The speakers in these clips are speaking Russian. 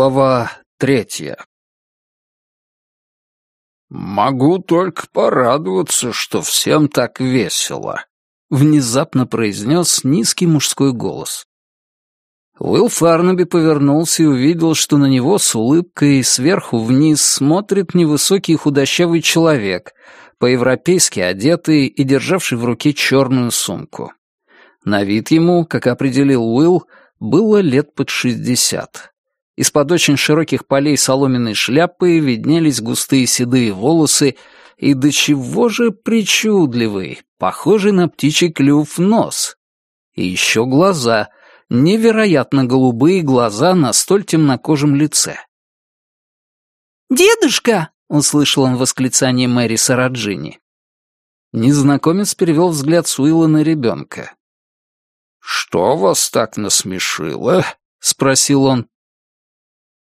Глава третья «Могу только порадоваться, что всем так весело», — внезапно произнес низкий мужской голос. Уилл Фарнаби повернулся и увидел, что на него с улыбкой сверху вниз смотрит невысокий худощавый человек, по-европейски одетый и державший в руке черную сумку. На вид ему, как определил Уилл, было лет под шестьдесят. Из-под очень широких полей соломенной шляпы виднелись густые седые волосы и до чего же причудливый, похожий на птичий клюв нос. И еще глаза, невероятно голубые глаза на столь темнокожем лице. «Дедушка!» — услышал он восклицание Мэри Сараджини. Незнакомец перевел взгляд Суила на ребенка. «Что вас так насмешило?» — спросил он.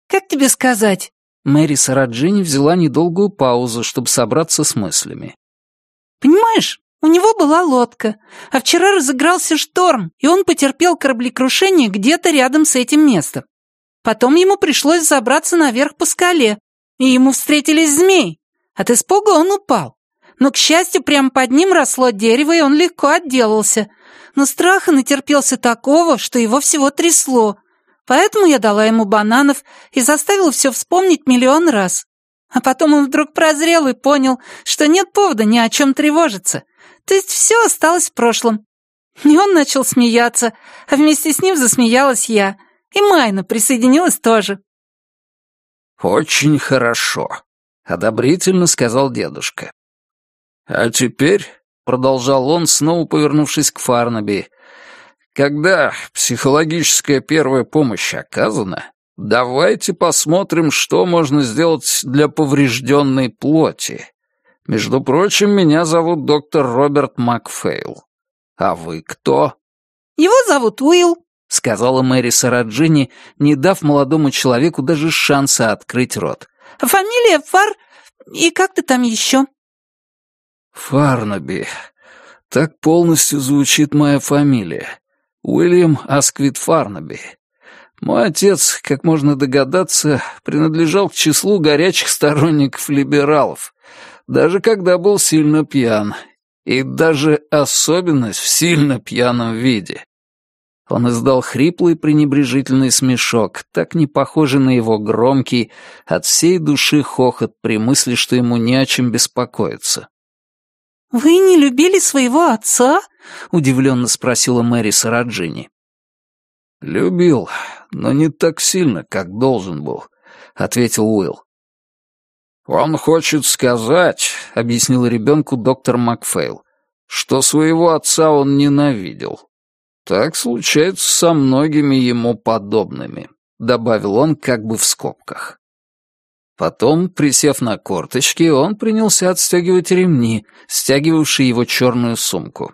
«Как тебе сказать?» Мэри Сараджини взяла недолгую паузу, чтобы собраться с мыслями. «Понимаешь, у него была лодка, а вчера разыгрался шторм, и он потерпел кораблекрушение где-то рядом с этим местом. Потом ему пришлось забраться наверх по скале, и ему встретились змеи. От испуга он упал. Но, к счастью, прямо под ним росло дерево, и он легко отделался. Но страха натерпелся такого, что его всего трясло. Поэтому я дала ему бананов и заставила все вспомнить миллион раз. А потом он вдруг прозрел и понял, что нет повода ни о чем тревожиться. То есть все осталось в прошлом. И он начал смеяться, а вместе с ним засмеялась я. И Майна присоединилась тоже. «Очень хорошо», — одобрительно сказал дедушка. «А теперь», — продолжал он, снова повернувшись к Фарнаби, «когда психологическая первая помощь оказана, давайте посмотрим, что можно сделать для поврежденной плоти. Между прочим, меня зовут доктор Роберт Макфейл. А вы кто?» «Его зовут Уилл», — сказала Мэри Сараджини, не дав молодому человеку даже шанса открыть рот. «Фамилия Фар... И как ты там еще?» «Фарнаби. Так полностью звучит моя фамилия. Уильям Асквит Фарнаби. Мой отец, как можно догадаться, принадлежал к числу горячих сторонников либералов, даже когда был сильно пьян, и даже особенность в сильно пьяном виде. Он издал хриплый пренебрежительный смешок, так не похожий на его громкий, от всей души хохот при мысли, что ему не о чем беспокоиться. «Вы не любили своего отца?» — удивленно спросила Мэри Сараджини. «Любил, но не так сильно, как должен был», — ответил Уилл. «Он хочет сказать», — объяснил ребенку доктор Макфейл, «что своего отца он ненавидел. Так случается со многими ему подобными», — добавил он как бы в скобках. Потом, присев на корточки, он принялся отстегивать ремни, стягивавшие его черную сумку.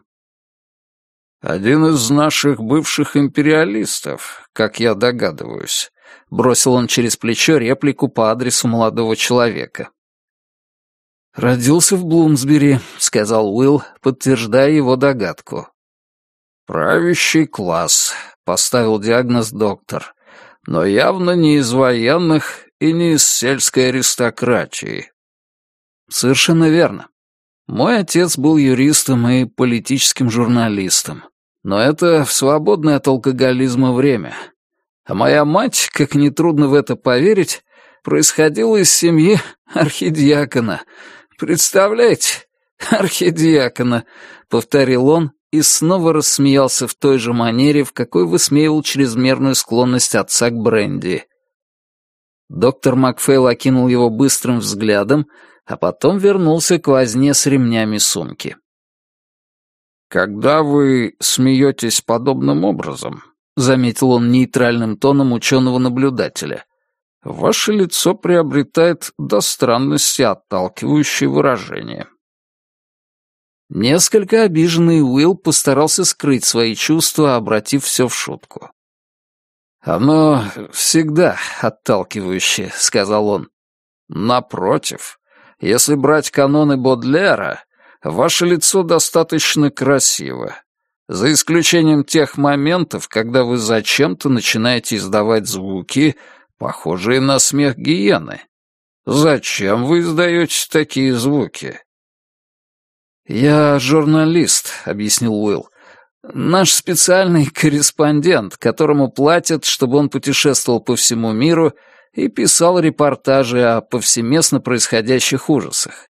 «Один из наших бывших империалистов, как я догадываюсь», — бросил он через плечо реплику по адресу молодого человека. «Родился в Блумсбери», — сказал Уилл, подтверждая его догадку. «Правящий класс», — поставил диагноз доктор, «но явно не из военных и не из сельской аристократии». «Совершенно верно. Мой отец был юристом и политическим журналистом, но это в свободное от алкоголизма время. А моя мать, как нетрудно в это поверить, происходила из семьи архидиакона. Представляете, архидиакона», — повторил он, и снова рассмеялся в той же манере, в какой высмеивал чрезмерную склонность отца к бренди. Доктор Макфейл окинул его быстрым взглядом, а потом вернулся к возне с ремнями сумки. «Когда вы смеетесь подобным образом», — заметил он нейтральным тоном ученого-наблюдателя, «ваше лицо приобретает до странности отталкивающее выражение». Несколько обиженный Уилл постарался скрыть свои чувства, обратив все в шутку. «Оно всегда отталкивающее», — сказал он. «Напротив, если брать каноны Бодлера, ваше лицо достаточно красиво, за исключением тех моментов, когда вы зачем-то начинаете издавать звуки, похожие на смех гиены. Зачем вы издаете такие звуки?» «Я журналист», — объяснил Уилл. «Наш специальный корреспондент, которому платят, чтобы он путешествовал по всему миру и писал репортажи о повсеместно происходящих ужасах.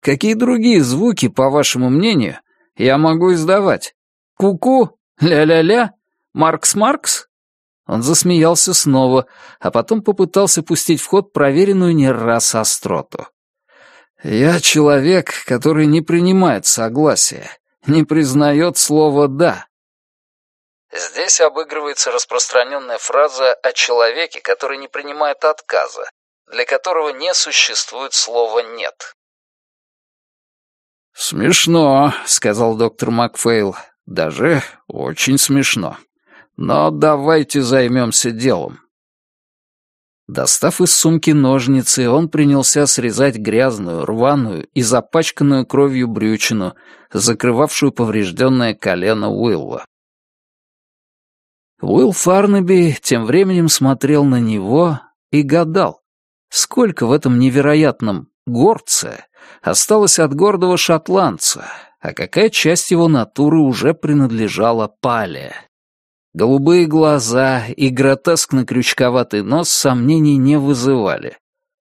Какие другие звуки, по вашему мнению, я могу издавать? Ку-ку? Ля-ля-ля? Маркс-Маркс?» Он засмеялся снова, а потом попытался пустить в ход проверенную не раз остроту. «Я человек, который не принимает согласия, не признает слово «да». Здесь обыгрывается распространенная фраза о человеке, который не принимает отказа, для которого не существует слова «нет». «Смешно», — сказал доктор Макфейл. «Даже очень смешно. Но давайте займемся делом». Достав из сумки ножницы, он принялся срезать грязную, рваную и запачканную кровью брючину, закрывавшую поврежденное колено Уилла. Уилл Фарнаби тем временем смотрел на него и гадал, сколько в этом невероятном горце осталось от гордого шотландца, а какая часть его натуры уже принадлежала Пале. Голубые глаза и гротескно-крючковатый нос сомнений не вызывали.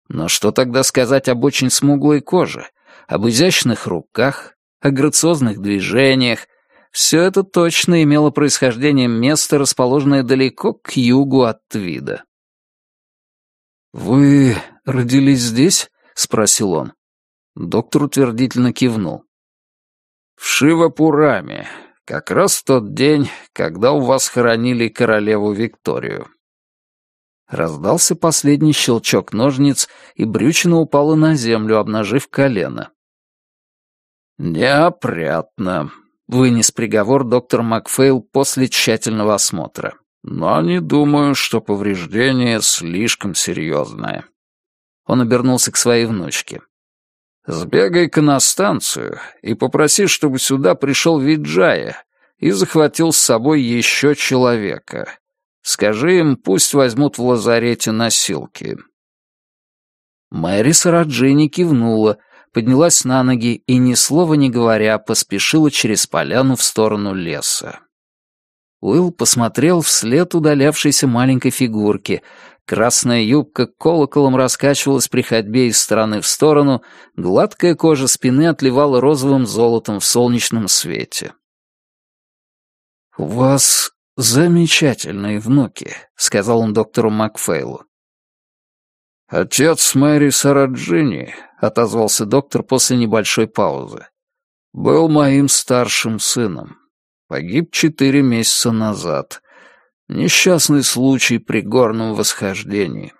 Но что тогда сказать об очень смуглой коже, об изящных руках, о грациозных движениях? Все это точно имело происхождение места, расположенное далеко к югу от Твида. «Вы родились здесь?» — спросил он. Доктор утвердительно кивнул. «В Шивапураме, как раз в тот день, когда у вас хоронили королеву Викторию. Раздался последний щелчок ножниц, и брючина упала на землю, обнажив колено. «Неопрятно», — вынес приговор доктор Макфейл после тщательного осмотра. «Но не думаю, что повреждение слишком серьезное». Он обернулся к своей внучке. Сбегай-ка на станцию и попроси, чтобы сюда пришел Виджая и захватил с собой еще человека. Скажи им, пусть возьмут в лазарете носилки». Мэри Сараджини кивнула, поднялась на ноги и, ни слова не говоря, поспешила через поляну в сторону леса. Уилл посмотрел вслед удалявшейся маленькой фигурке, Красная юбка колоколом раскачивалась при ходьбе из стороны в сторону, гладкая кожа спины отливала розовым золотом в солнечном свете. «У вас замечательные внуки», — сказал он доктору Макфейлу. «Отец Мэри Сараджини», — отозвался доктор после небольшой паузы, — «был моим старшим сыном. Погиб четыре месяца назад. Несчастный случай при горном восхождении.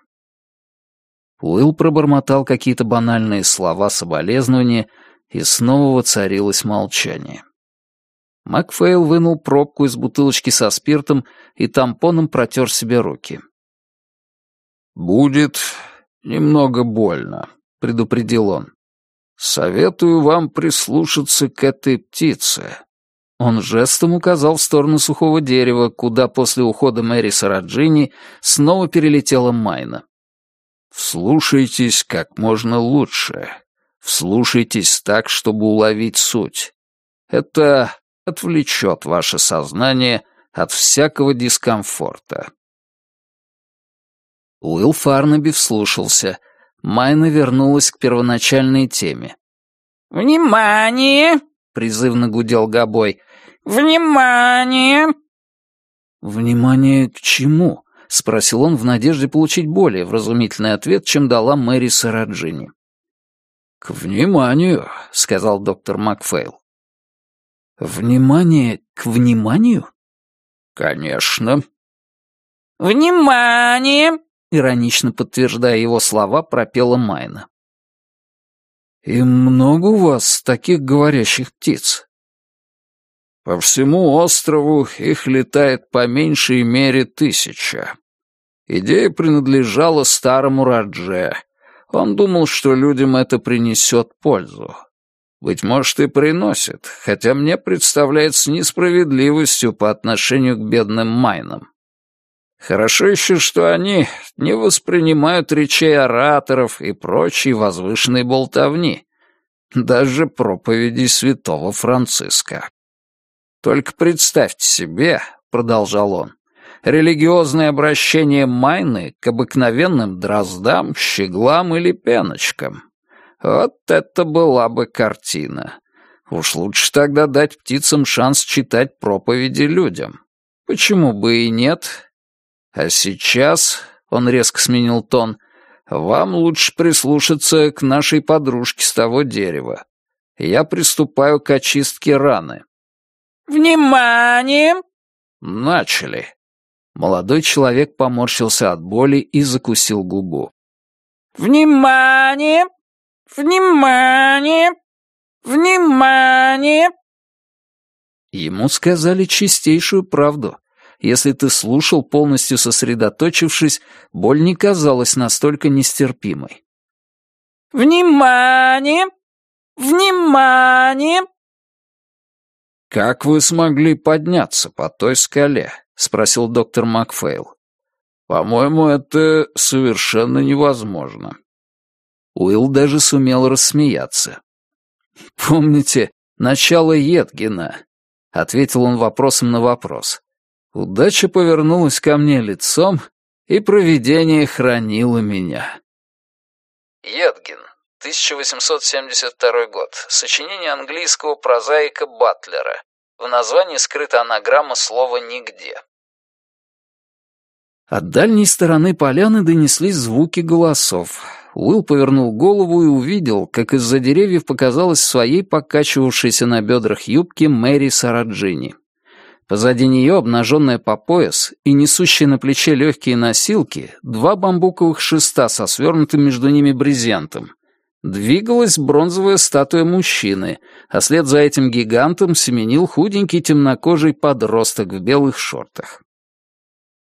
Уилл пробормотал какие-то банальные слова соболезнования, и снова воцарилось молчание. Макфейл вынул пробку из бутылочки со спиртом и тампоном протер себе руки. «Будет немного больно», — предупредил он. «Советую вам прислушаться к этой птице. Он жестом указал в сторону сухого дерева, куда после ухода Мэри Сараджини снова перелетела Майна. «Вслушайтесь как можно лучше. Вслушайтесь так, чтобы уловить суть. Это отвлечет ваше сознание от всякого дискомфорта». Уилл Фарнаби вслушался. Майна вернулась к первоначальной теме. «Внимание!» — призывно гудел Гобой. «Внимание!» «Внимание к чему?» — спросил он в надежде получить более вразумительный ответ, чем дала Мэри Сараджини. «К вниманию», — сказал доктор Макфейл. «Внимание к вниманию?» «Конечно». «Внимание!» — иронично подтверждая его слова, пропела Майна. «И много у вас таких говорящих птиц?» По всему острову их летает по меньшей мере тысяча. Идея принадлежала старому Радже. Он думал, что людям это принесет пользу. Быть может, и приносит, хотя мне представляется несправедливостью по отношению к бедным майнам. Хорошо еще, что они не воспринимают речей ораторов и прочей возвышенной болтовни, даже проповеди святого Франциска. Только представьте себе, — продолжал он, — религиозное обращение Майны к обыкновенным дроздам, щеглам или пеночкам. Вот это была бы картина. Уж лучше тогда дать птицам шанс читать проповеди людям. Почему бы и нет? А сейчас, — он резко сменил тон, — вам лучше прислушаться к нашей подружке с того дерева. Я приступаю к очистке раны. «Внимание!» Начали. Молодой человек поморщился от боли и закусил губу. «Внимание! Внимание! Внимание!» Ему сказали чистейшую правду. Если ты слушал, полностью сосредоточившись, боль не казалась настолько нестерпимой. «Внимание! Внимание!» «Как вы смогли подняться по той скале?» — спросил доктор Макфейл. «По-моему, это совершенно невозможно». Уилл даже сумел рассмеяться. «Помните начало Едгина?» — ответил он вопросом на вопрос. Удача повернулась ко мне лицом, и провидение хранило меня. Едгин, 1872 год. Сочинение английского прозаика Батлера. В названии скрыта анаграмма слова «нигде». От дальней стороны поляны донеслись звуки голосов. Уилл повернул голову и увидел, как из-за деревьев показалась своей покачивавшейся на бедрах юбки Мэри Сараджини. Позади нее, обнаженная по пояс и несущая на плече легкие носилки, два бамбуковых шеста со свернутым между ними брезентом, Двигалась бронзовая статуя мужчины, а след за этим гигантом семенил худенький темнокожий подросток в белых шортах.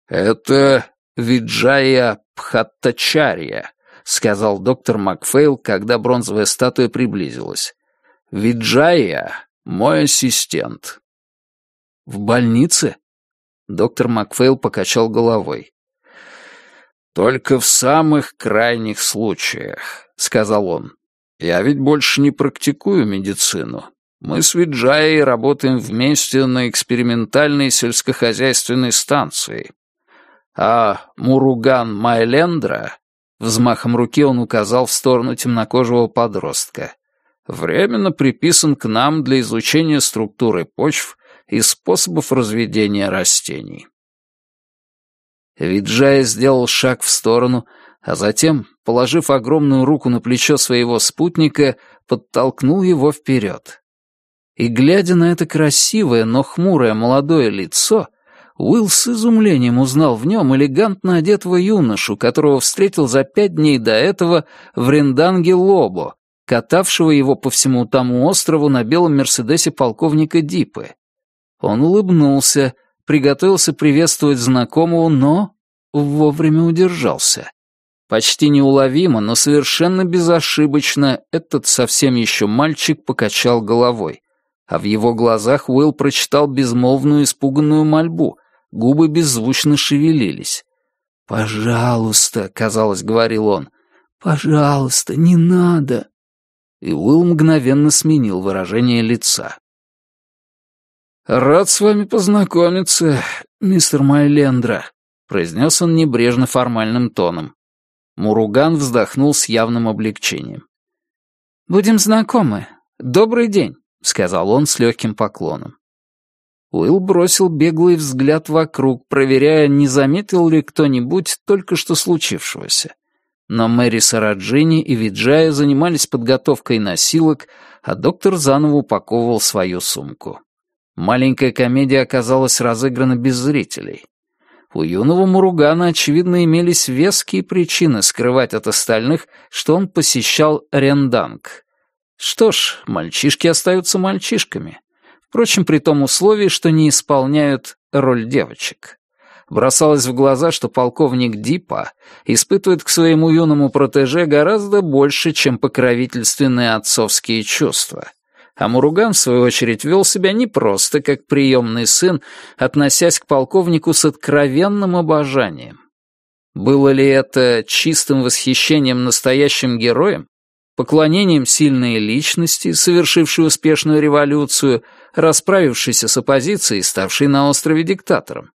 «Это Виджая Пхаттачарья», — сказал доктор Макфейл, когда бронзовая статуя приблизилась. «Виджая — мой ассистент». «В больнице?» Доктор Макфейл покачал головой. «Только в самых крайних случаях. — сказал он. «Я ведь больше не практикую медицину. Мы с Виджаей работаем вместе на экспериментальной сельскохозяйственной станции. А Муруган Майлендра...» Взмахом руки он указал в сторону темнокожего подростка. «Временно приписан к нам для изучения структуры почв и способов разведения растений». Виджая сделал шаг в сторону, а затем, положив огромную руку на плечо своего спутника, подтолкнул его вперед. И, глядя на это красивое, но хмурое молодое лицо, Уилл с изумлением узнал в нем элегантно одетого юношу, которого встретил за пять дней до этого в Ренданге Лобо, катавшего его по всему тому острову на белом Мерседесе полковника Дипы. Он улыбнулся, приготовился приветствовать знакомого, но вовремя удержался. Почти неуловимо, но совершенно безошибочно этот совсем еще мальчик покачал головой, а в его глазах Уилл прочитал безмолвную испуганную мольбу, губы беззвучно шевелились. «Пожалуйста», — казалось, говорил он, — «пожалуйста, не надо». И Уилл мгновенно сменил выражение лица. «Рад с вами познакомиться, мистер Майлендра», — произнес он небрежно формальным тоном. Муруган вздохнул с явным облегчением. «Будем знакомы. Добрый день», — сказал он с легким поклоном. Уилл бросил беглый взгляд вокруг, проверяя, не заметил ли кто-нибудь только что случившегося. Но Мэри Сараджини и Виджая занимались подготовкой носилок, а доктор заново упаковывал свою сумку. Маленькая комедия оказалась разыграна без зрителей. У юного Муругана, очевидно, имелись веские причины скрывать от остальных, что он посещал Ренданг. Что ж, мальчишки остаются мальчишками. Впрочем, при том условии, что не исполняют роль девочек. Бросалось в глаза, что полковник Дипа испытывает к своему юному протеже гораздо больше, чем покровительственные отцовские чувства. А Муруган, в свою очередь, вел себя не просто как приемный сын, относясь к полковнику с откровенным обожанием. Было ли это чистым восхищением настоящим героем, поклонением сильной личности, совершившей успешную революцию, расправившейся с оппозицией ставшей на острове диктатором?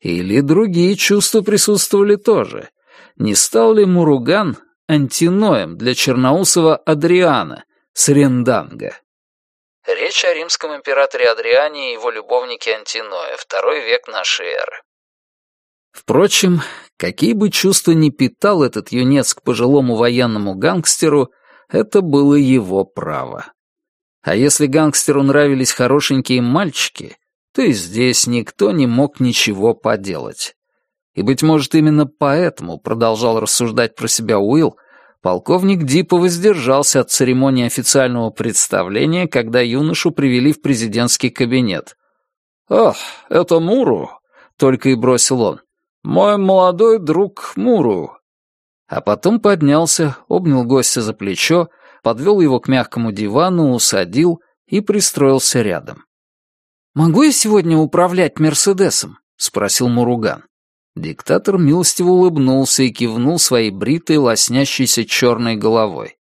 Или другие чувства присутствовали тоже? Не стал ли Муруган антиноем для черноусого Адриана с Ренданга? Речь о римском императоре Адриане и его любовнике Антиное, второй век нашей эры. Впрочем, какие бы чувства ни питал этот юнец к пожилому военному гангстеру, это было его право. А если гангстеру нравились хорошенькие мальчики, то и здесь никто не мог ничего поделать. И, быть может, именно поэтому, продолжал рассуждать про себя Уилл, полковник Дипа воздержался от церемонии официального представления, когда юношу привели в президентский кабинет. «Ах, это Муру!» — только и бросил он. «Мой молодой друг Муру». А потом поднялся, обнял гостя за плечо, подвел его к мягкому дивану, усадил и пристроился рядом. «Могу я сегодня управлять Мерседесом?» — спросил Муруган. Диктатор милостиво улыбнулся и кивнул своей бритой, лоснящейся черной головой.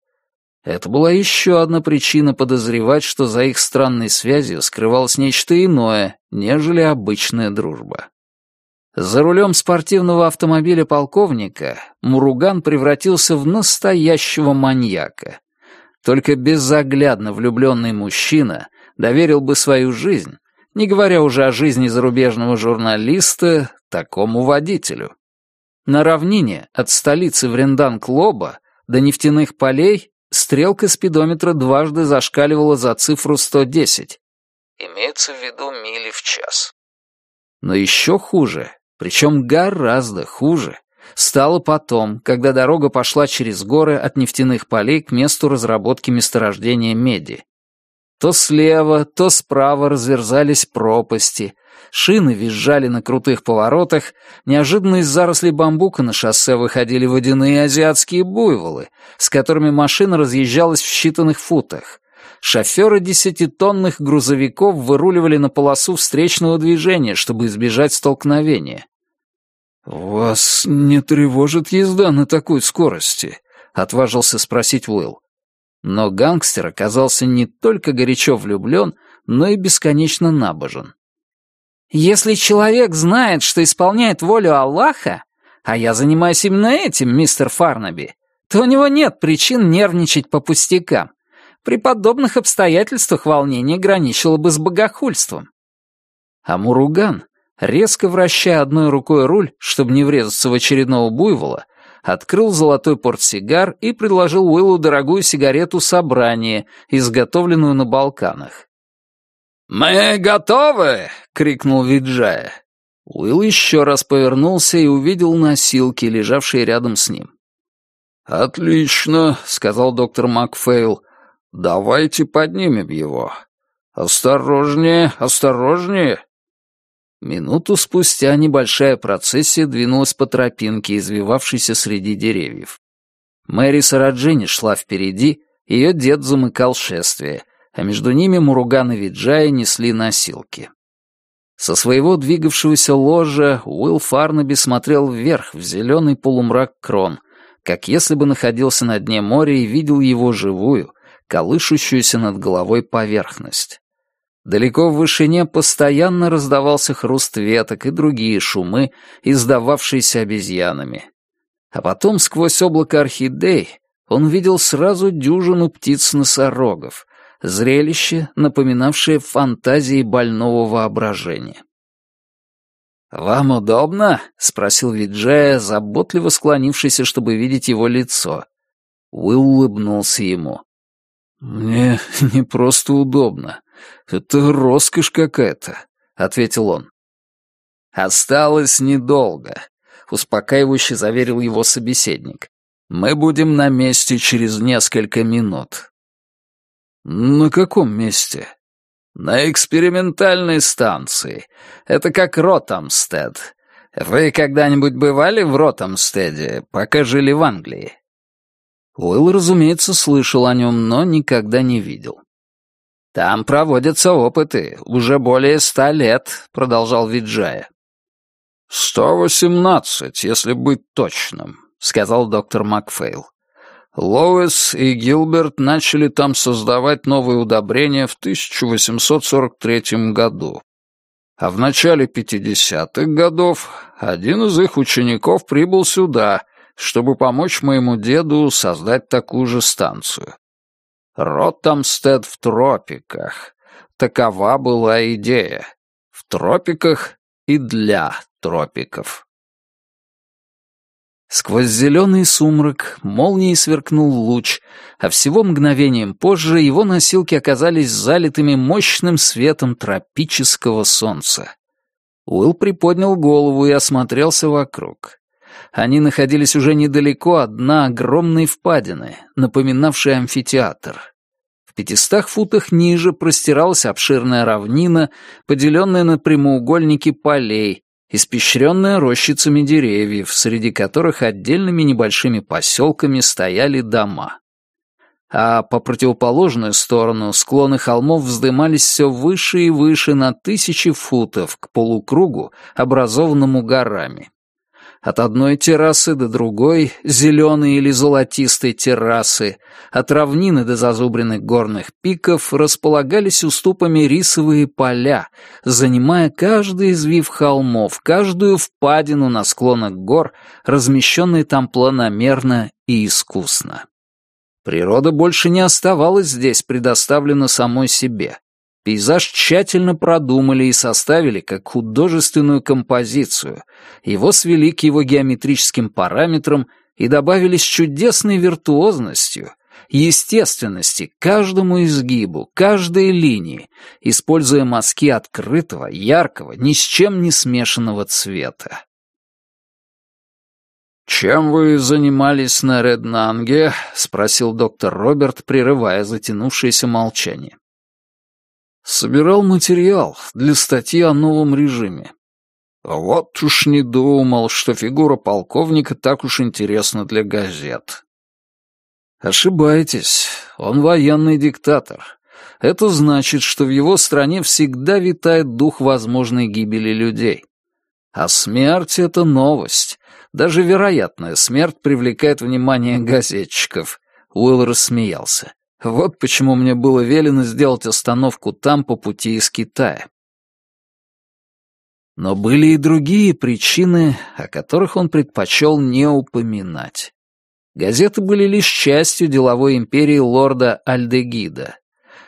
Это была еще одна причина подозревать, что за их странной связью скрывалось нечто иное, нежели обычная дружба. За рулем спортивного автомобиля полковника Муруган превратился в настоящего маньяка. Только безоглядно влюбленный мужчина доверил бы свою жизнь не говоря уже о жизни зарубежного журналиста, такому водителю. На равнине от столицы Врендан-Клоба до нефтяных полей стрелка спидометра дважды зашкаливала за цифру 110. Имеется в виду мили в час. Но еще хуже, причем гораздо хуже, стало потом, когда дорога пошла через горы от нефтяных полей к месту разработки месторождения меди. То слева, то справа разверзались пропасти, шины визжали на крутых поворотах, неожиданно из зарослей бамбука на шоссе выходили водяные азиатские буйволы, с которыми машина разъезжалась в считанных футах. Шоферы десятитонных грузовиков выруливали на полосу встречного движения, чтобы избежать столкновения. «Вас не тревожит езда на такой скорости?» — отважился спросить Уилл. Но гангстер оказался не только горячо влюблен, но и бесконечно набожен. «Если человек знает, что исполняет волю Аллаха, а я занимаюсь именно этим, мистер Фарнаби, то у него нет причин нервничать по пустякам. При подобных обстоятельствах волнение граничило бы с богохульством». А Муруган, резко вращая одной рукой руль, чтобы не врезаться в очередного буйвола, открыл золотой портсигар и предложил Уиллу дорогую сигарету «Собрание», изготовленную на Балканах. «Мы готовы!» — крикнул Виджая. Уилл еще раз повернулся и увидел носилки, лежавшие рядом с ним. «Отлично», — сказал доктор Макфейл. «Давайте поднимем его. Осторожнее, осторожнее». Минуту спустя небольшая процессия двинулась по тропинке, извивавшейся среди деревьев. Мэри Сараджини шла впереди, ее дед замыкал шествие, а между ними Муруган и Виджая несли носилки. Со своего двигавшегося ложа Уилл Фарнаби смотрел вверх в зеленый полумрак крон, как если бы находился на дне моря и видел его живую, колышущуюся над головой поверхность. Далеко в вышине постоянно раздавался хруст веток и другие шумы, издававшиеся обезьянами. А потом сквозь облако орхидей он видел сразу дюжину птиц-носорогов, зрелище, напоминавшее фантазии больного воображения. «Вам удобно?» — спросил Виджая, заботливо склонившийся, чтобы видеть его лицо. Уилл улыбнулся ему. «Мне не просто удобно. Это роскошь какая-то», — ответил он. «Осталось недолго», — успокаивающе заверил его собеседник. «Мы будем на месте через несколько минут». «На каком месте?» «На экспериментальной станции. Это как Ротамстед. Вы когда-нибудь бывали в Ротамстеде, пока жили в Англии?» Уилл, разумеется, слышал о нем, но никогда не видел. «Там проводятся опыты. Уже более ста лет», — продолжал Виджая. «Сто восемнадцать, если быть точным», — сказал доктор Макфейл. Лоуэс и Гилберт начали там создавать новые удобрения в 1843 году. А в начале 50-х годов один из их учеников прибыл сюда, чтобы помочь моему деду создать такую же станцию. Роттамстед в тропиках. Такова была идея. В тропиках и для тропиков. Сквозь зеленый сумрак молнией сверкнул луч, а всего мгновением позже его носилки оказались залитыми мощным светом тропического солнца. Уилл приподнял голову и осмотрелся вокруг. Они находились уже недалеко от дна огромной впадины, напоминавшей амфитеатр. В пятистах футах ниже простиралась обширная равнина, поделенная на прямоугольники полей, испещренная рощицами деревьев, среди которых отдельными небольшими поселками стояли дома. А по противоположную сторону склоны холмов вздымались все выше и выше на тысячи футов к полукругу, образованному горами. От одной террасы до другой, зеленой или золотистой террасы, от равнины до зазубренных горных пиков располагались уступами рисовые поля, занимая каждый извив холмов, каждую впадину на склонах гор, размещенные там планомерно и искусно. Природа больше не оставалась здесь предоставлена самой себе. Пейзаж тщательно продумали и составили как художественную композицию. Его свели к его геометрическим параметрам и добавили с чудесной виртуозностью, естественности каждому изгибу, каждой линии, используя мазки открытого, яркого, ни с чем не смешанного цвета. «Чем вы занимались на Реднанге?» — спросил доктор Роберт, прерывая затянувшееся молчание. Собирал материал для статьи о новом режиме. Вот уж не думал, что фигура полковника так уж интересна для газет. Ошибаетесь, он военный диктатор. Это значит, что в его стране всегда витает дух возможной гибели людей. А смерть — это новость. Даже вероятная смерть привлекает внимание газетчиков. Уилл рассмеялся. Вот почему мне было велено сделать остановку там по пути из Китая. Но были и другие причины, о которых он предпочел не упоминать. Газеты были лишь частью деловой империи лорда Альдегида.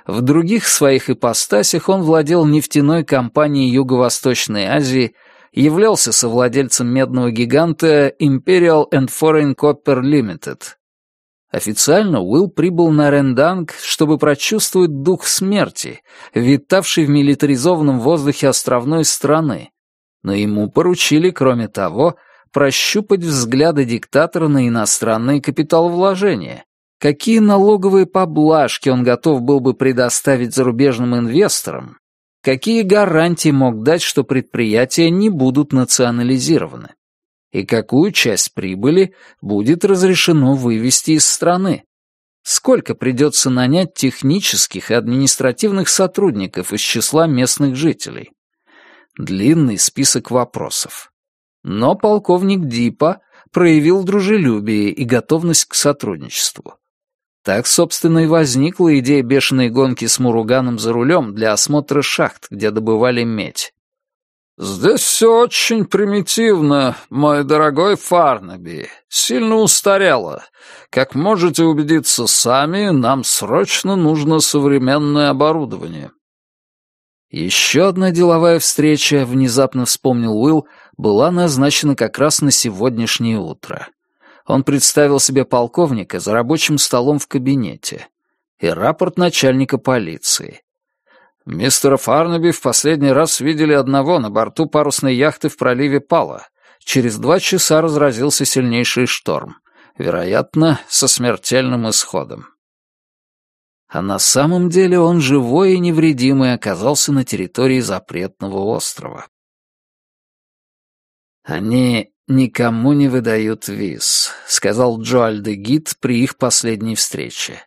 В других своих ипостасях он владел нефтяной компанией Юго-Восточной Азии, являлся совладельцем медного гиганта Imperial and Foreign Copper Limited, Официально Уилл прибыл на Ренданг, чтобы прочувствовать дух смерти, витавший в милитаризованном воздухе островной страны. Но ему поручили, кроме того, прощупать взгляды диктатора на иностранные капиталовложения. Какие налоговые поблажки он готов был бы предоставить зарубежным инвесторам? Какие гарантии мог дать, что предприятия не будут национализированы? И какую часть прибыли будет разрешено вывести из страны. Сколько придется нанять технических и административных сотрудников из числа местных жителей? Длинный список вопросов. Но полковник Дипа проявил дружелюбие и готовность к сотрудничеству. Так, собственно, и возникла идея бешеной гонки с Муруганом за рулем для осмотра шахт, где добывали медь. «Здесь все очень примитивно, мой дорогой Фарнаби. Сильно устарело. Как можете убедиться сами, нам срочно нужно современное оборудование». Еще одна деловая встреча, внезапно вспомнил Уилл, была назначена как раз на сегодняшнее утро. Он представил себе полковника за рабочим столом в кабинете и рапорт начальника полиции. Мистера Фарнаби в последний раз видели одного на борту парусной яхты в проливе Пала. Через два часа разразился сильнейший шторм. Вероятно, со смертельным исходом. А на самом деле он живой и невредимый оказался на территории запретного острова. «Они никому не выдают виз», — сказал Джоаль де Гит при их последней встрече.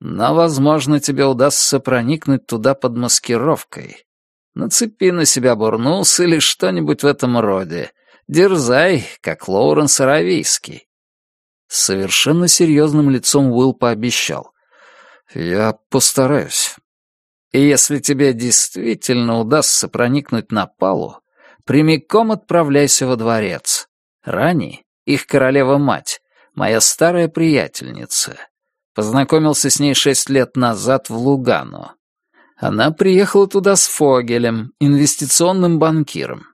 Но, возможно, тебе удастся проникнуть туда под маскировкой. Нацепи на себя бурнус или что-нибудь в этом роде. Дерзай, как Лоуренс Аравийский. Совершенно серьезным лицом Уилл пообещал. «Я постараюсь. И если тебе действительно удастся проникнуть на Палу, прямиком отправляйся во дворец. Рани, их королева-мать, моя старая приятельница. Познакомился с ней шесть лет назад в Лугану. Она приехала туда с Фогелем, инвестиционным банкиром.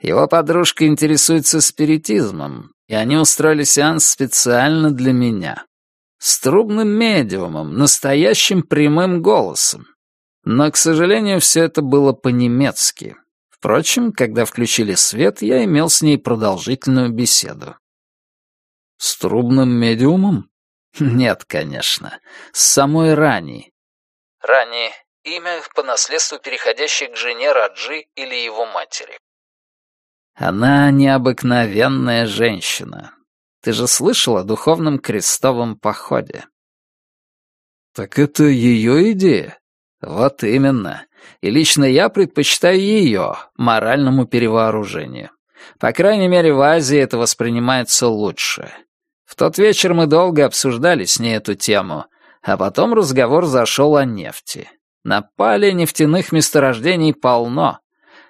Его подружка интересуется спиритизмом, и они устроили сеанс специально для меня. С трубным медиумом, настоящим прямым голосом. Но, к сожалению, все это было по-немецки. Впрочем, когда включили свет, я имел с ней продолжительную беседу. «С трубным медиумом?» «Нет, конечно. С самой Рани». Рани — имя по наследству, переходящее к жене Раджи или его матери. Она необыкновенная женщина. Ты же слышал о духовном крестовом походе? Так это ее идея? Вот именно. И лично я предпочитаю ее моральному перевооружению. По крайней мере, в Азии это воспринимается лучше. В тот вечер мы долго обсуждали с ней эту тему, а потом разговор зашел о нефти. На пале нефтяных месторождений полно,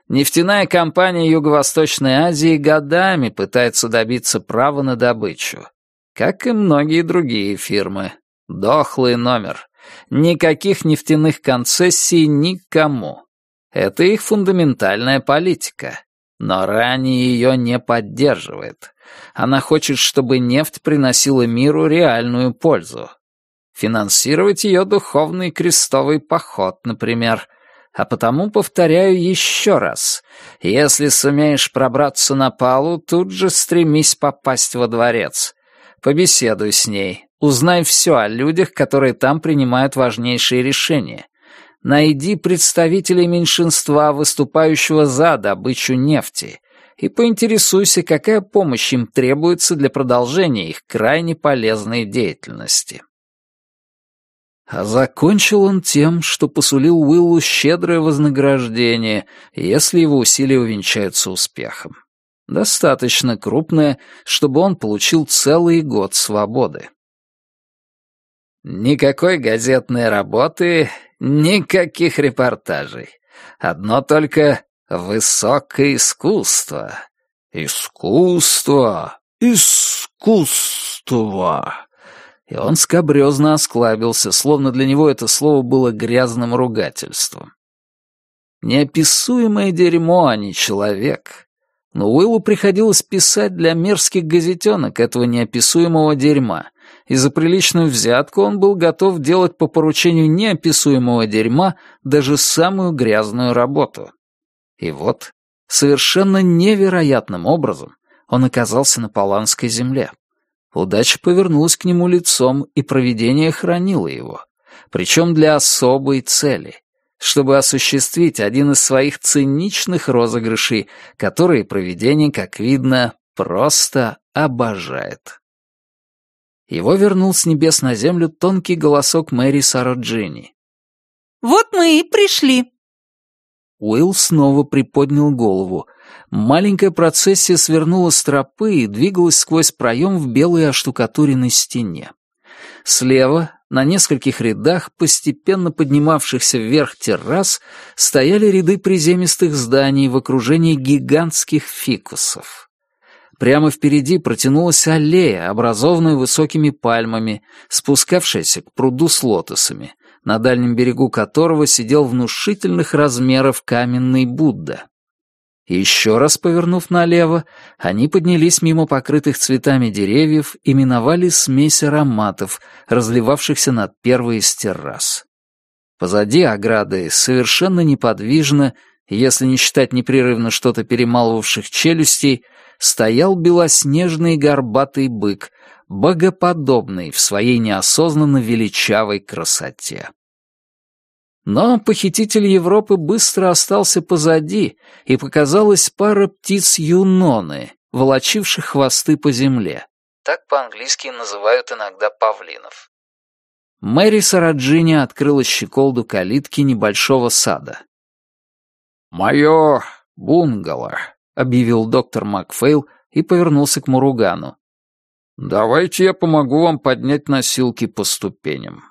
Нефтяная компания Юго-Восточной Азии годами пытается добиться права на добычу. Как и многие другие фирмы. Дохлый номер. Никаких нефтяных концессий никому. Это их фундаментальная политика. Но ранее ее не поддерживает. Она хочет, чтобы нефть приносила миру реальную пользу. Финансировать ее духовный крестовый поход, например — а потому повторяю еще раз. Если сумеешь пробраться на палу, тут же стремись попасть во дворец. Побеседуй с ней, узнай все о людях, которые там принимают важнейшие решения. Найди представителей меньшинства, выступающего за добычу нефти, и поинтересуйся, какая помощь им требуется для продолжения их крайне полезной деятельности. А закончил он тем, что посулил Уиллу щедрое вознаграждение, если его усилия увенчаются успехом. Достаточно крупное, чтобы он получил целый год свободы. Никакой газетной работы, никаких репортажей. Одно только высокое искусство. Искусство, искусство и он скобрезно осклабился, словно для него это слово было грязным ругательством. Неописуемое дерьмо, а не человек. Но Уиллу приходилось писать для мерзких газетенок этого неописуемого дерьма, и за приличную взятку он был готов делать по поручению неописуемого дерьма даже самую грязную работу. И вот, совершенно невероятным образом, он оказался на Паланской земле. Удача повернулась к нему лицом, и провидение хранило его. Причем для особой цели, чтобы осуществить один из своих циничных розыгрышей, которые провидение, как видно, просто обожает. Его вернул с небес на землю тонкий голосок Мэри Сароджини. «Вот мы и пришли». Уилл снова приподнял голову, Маленькая процессия свернула с тропы и двигалась сквозь проем в белой оштукатуренной стене. Слева, на нескольких рядах, постепенно поднимавшихся вверх террас, стояли ряды приземистых зданий в окружении гигантских фикусов. Прямо впереди протянулась аллея, образованная высокими пальмами, спускавшаяся к пруду с лотосами, на дальнем берегу которого сидел внушительных размеров каменный Будда. Еще раз повернув налево, они поднялись мимо покрытых цветами деревьев и миновали смесь ароматов, разливавшихся над первой из террас. Позади ограды, совершенно неподвижно, если не считать непрерывно что-то перемалывавших челюстей, стоял белоснежный горбатый бык, богоподобный в своей неосознанно величавой красоте. Но похититель Европы быстро остался позади, и показалась пара птиц юноны, волочивших хвосты по земле. Так по-английски называют иногда павлинов. Мэри Сараджини открыла щеколду калитки небольшого сада. «Мое бунгало», — объявил доктор Макфейл и повернулся к Муругану. «Давайте я помогу вам поднять носилки по ступеням.